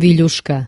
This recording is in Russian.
Вилюшка.